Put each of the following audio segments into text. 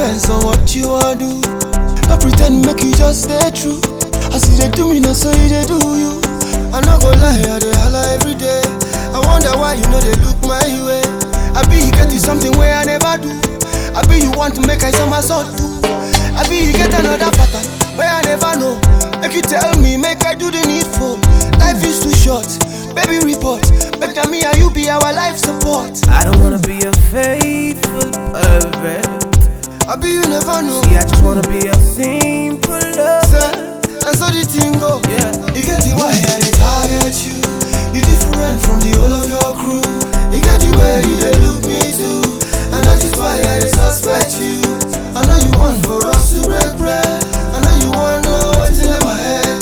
depends on what you want do. No pretend, make you just stay true. As you dey do me, now so dey do you. I no go lie, I dey holla every day. I wonder why you know they look my way. I be you get you something where I never do. I be you want to make I somersault too. I be you get another pattern where I never know. Make you tell me, make I do the needful. Life is too short, baby report. Make me and you be our life support. I don't wanna be a faithful lover. I be you never know. See, I just wanna be a simple lover. Say, and so the thing go. Yeah. You get the why I dey target you. You different from the whole of your crew. You get the way you dey look me too, and that is why I suspect you. I know you want for us to break bread. I know you want know what's in my head.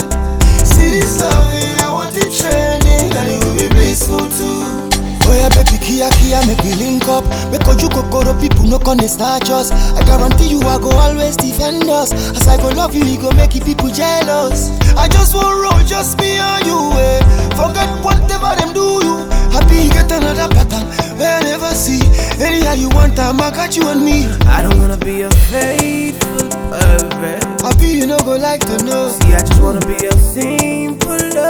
See this loving, I want it and it will be blissful too. Oh yeah, baby, kia kia, make link up. Make you kokoro people no dey snatch us. I guarantee you, I go always defend us. As I go love you, it go make you people jealous. I just want roll, just me and you. Eh. Forget whatever them do you. Happy get another pattern I never see. Anyhow you want time, I got you and me. I don't wanna be a faithful lover. Happy you no go like to know. See, I just wanna be a simple lover.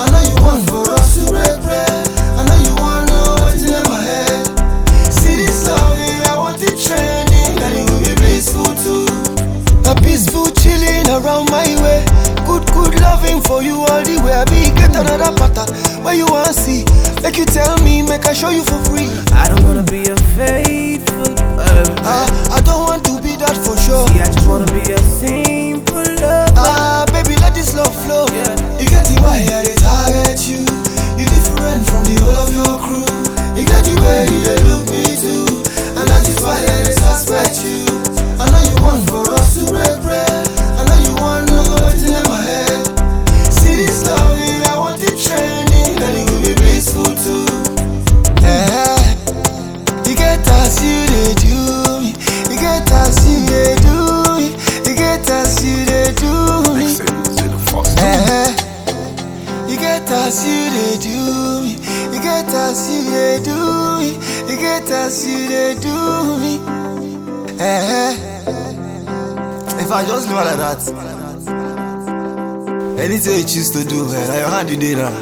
I know you want for us to break bread. I know you want know what's in my head. See this loving, I want it trending, and it will be blissful too. A peaceful chilling around my way. Good, good loving for you all the way. I be get another pattern where you want to see. Make you tell me, make I show you for free. I don't wanna be a faithful. Ah, I don't you dey look me too, and that is why I suspect you. Dey do me. You get as you dey do me. Eh, if I just her like that, anything you choose to do, man, na your hand you dey now.